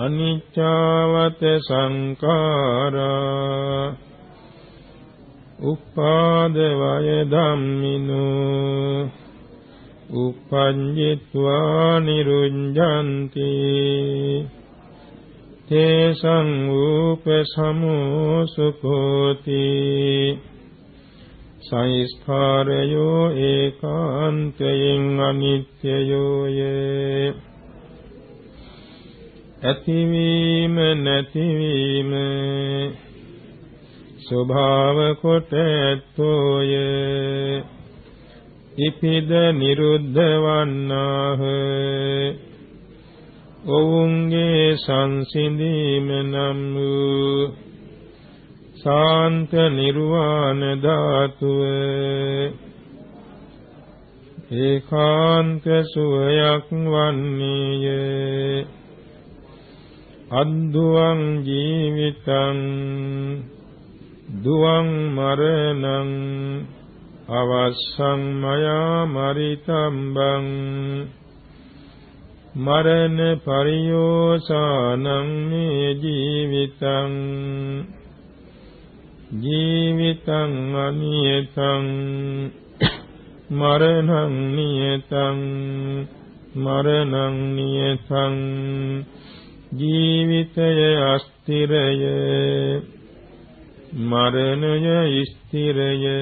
අනිච්චවත සංඛාරා උපාද වය ධම්මිනෝ උපඤ්ඤිත්වා නිරුඤ්ජන්ති තේසං උපසමෝසුකෝති සංස්කාරයෝ ඒකාන්තයෙන් අනිත්‍යයෝ යේ ඇතිවීම නැතිවීම ස්වභාව කොට ඇත්තෝය. ඉපිද නිරුද්ධ වන්නාහ. ඔවුන්ගේ සංසිඳීම නම් වූ ශාන්ත නිර්වාණ ධාතුව. ඒකාන්ත සුවයක් වන්නේය. අද්දුවං ජීවිතං දුවං මරණං අවස්සං මයා මරිතම්බං මරණ පරියෝසානං මේ ජීවිතං ජීවිතං අනියතං මරණං නියතං මරණං නියතං. ජීවිතය අස්තිරය. මරණය ස්ථිරය.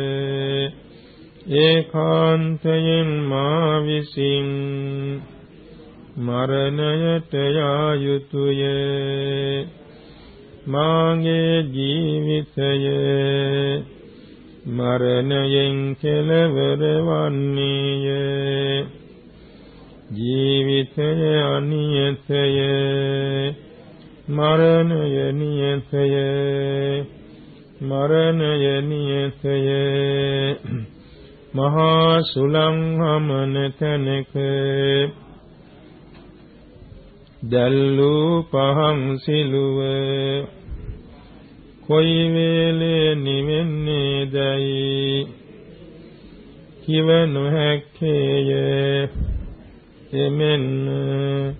ඒකාන්තයෙන් මා විසින් මරණයට යා යුතුය මාගේ ජීවිතය මරණයෙන් කෙලවර වන්නේය. ජීවිතය අනියතය මරණය නියතය මරණය නියතය. මහා සුලං හමන තැනක දැල්ලූ පහන් සිලුව කොයි වේලේ නිවෙන්නේ දැයි කිව නොහැක්කේය. එමෙන්න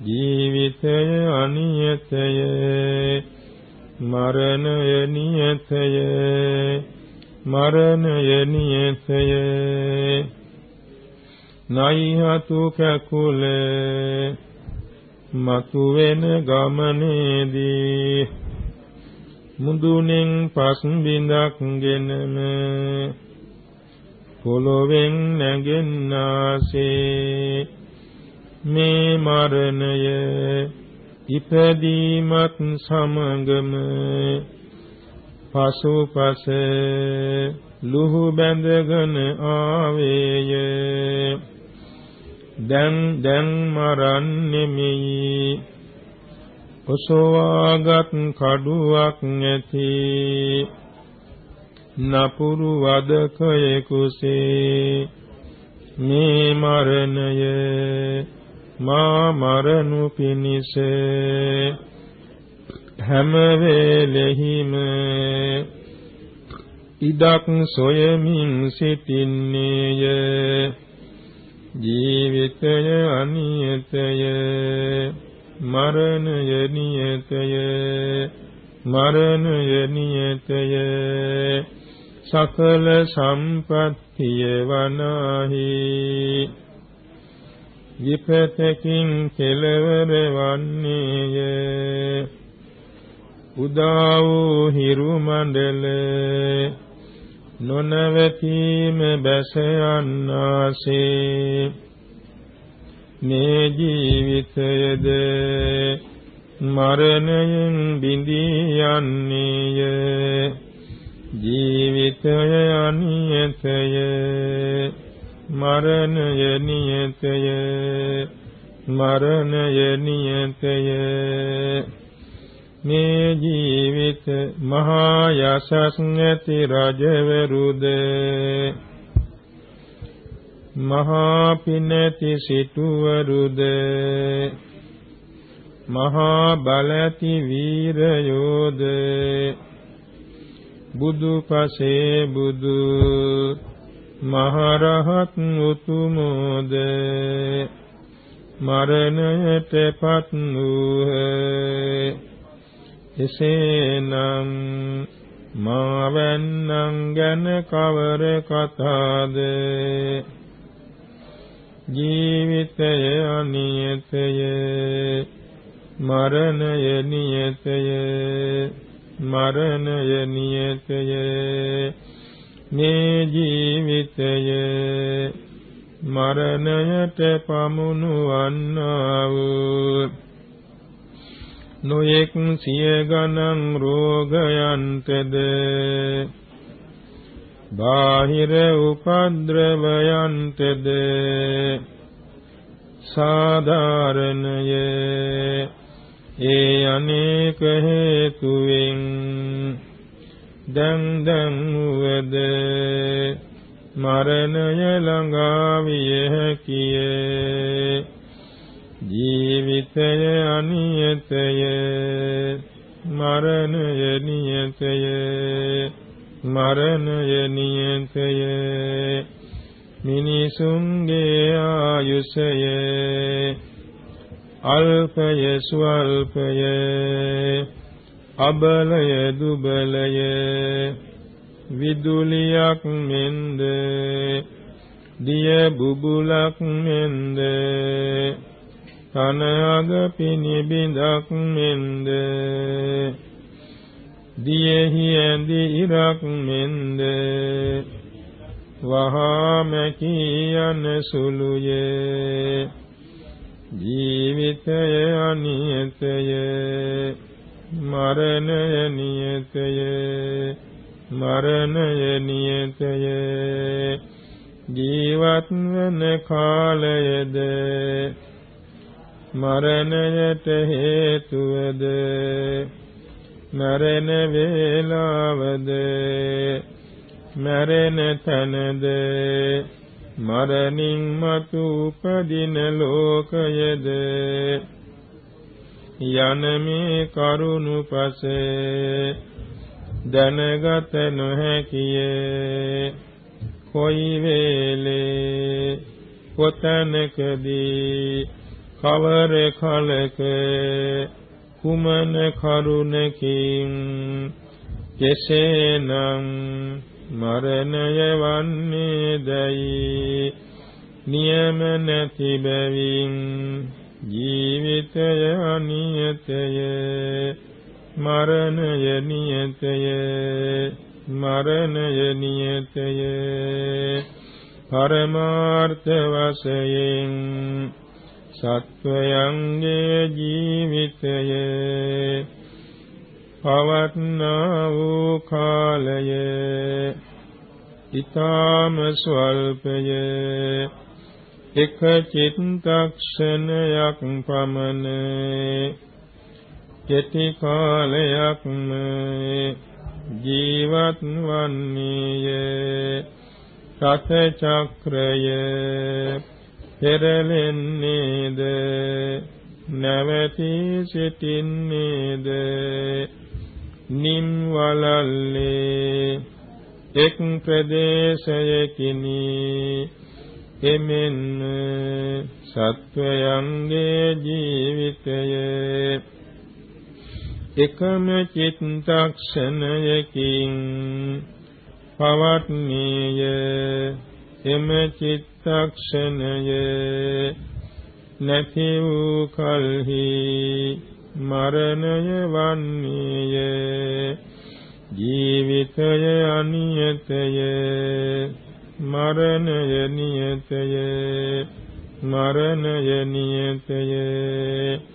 ජීවිතය අනියතය මරණය නියතය මරණය නියතය. නයිහතු කකුල මතුවෙන ගමනේදී මුදුනෙන් පස් බිඳක් ගෙනම පොළොවෙන් නැගෙන්නාසේ මේ මරණය ඉපදීමත් සමගම පසුපස ලුහු බැඳගෙන ආවේය. දැන් දැන් මරන්නෙමෙයි ඔසවාගත් කඩුවක් නැති නපුරු වදකයෙකුසේ මේ මරණය මා මරණු පිනිස හැම වේලෙහිම ඉදක් සොයමින් සිටින්නේය. ජීවිතය අනියතය මරණය නියතය මරණය නියතය. සකල සම්පත්තිය වනාහි විපතකින් කෙලවර වන්නේය। උදා වූ හිරු මණ්ඩල නොනවතීම බැස යන්නාසේ මේ ජීවිතයද මරණයෙන් බිඳී යන්නේය। ජීවිතය අනියතය මරණය නියතය මරණය නියතය. මේ ජීවිත මහා යසස් නැති රජවරුද මහා පිනති සිටුවරුද මහා බලති වීරයෝද බුදු පසේ බුදු මහරහත් උතුමෝද මරණයට පත් වූහ එසේනම් මාවැන්නං ගැන කවර කතාද? ජීවිතය අනියතය මරණය නියතය. මරණය නියතය. මේ ජීවිතය මරණයට පමුණුවන්නා වූ නොයෙක් සිය ගණන් රෝගයන්තද බාහිර උපද්‍රවයන්තද සාධාරණය. ඒ අනේක හේතුවෙන් දැන් දැන් වද මරණය ළඟා විය හැකිය. ජීවිතය අනියතය මරණය නියතය මරණය නියතය. මිනිසුන්ගේ ආයුෂය අල්පය ස්වල්පය අබලය දුබලය විදුලියක් මෙන්ද දිය බුබුලක් මෙන්ද කනග පිනිබිඳක් මෙන්ද දියෙහි ඇඳි ඉරක් මෙන්ද වහා මැකී යන සුළුයේ. ජීවිතය අනියතය මරණය නියතය මරණය නියතය. ජීවත් වන කාලයද මරණයට හේතුවද මරණ වේලාවද මරණ තනද මරණින් මතු උපදින ලෝකයද? යන මේ කරුණු පසේ දැනගත නොහැකියේ. කොයි වේලේ? කොතනකදී? කවර කලක? කුමන කරුණකින්? කෙසේනම් මරණය වන්නේ දැයි. නියම නැති බැවින් ජීවිතය අනියතය. මරණය නියතය. මරණය නියතය. පරමාර්ථ වශයෙන් සත්වයන්ගේ ජීවිතය. පවත්නා වූ කාලය. ඊ타ම ස්වල්පය. එක චිත්තක්ෂණයක් පමණ. කෙටි කාලයක්ම ජීවත් වන්නේය. රත චක්‍රය පෙරලෙන්නේද? නැවති සිටින්නේද? නිම් වලල්ලේ එක් ප්‍රදේශයකිනි. එමෙන්න සත්වයන්ගේ ජීවිතය. එකම චිත්තක්ෂණයකින් පවත්නේය. එම චිත්තක්ෂණය නැති වූ කල්හි මරණය වන්නේය. ජීවිතය අනියතය මරණය නියතය මරණය නියතය.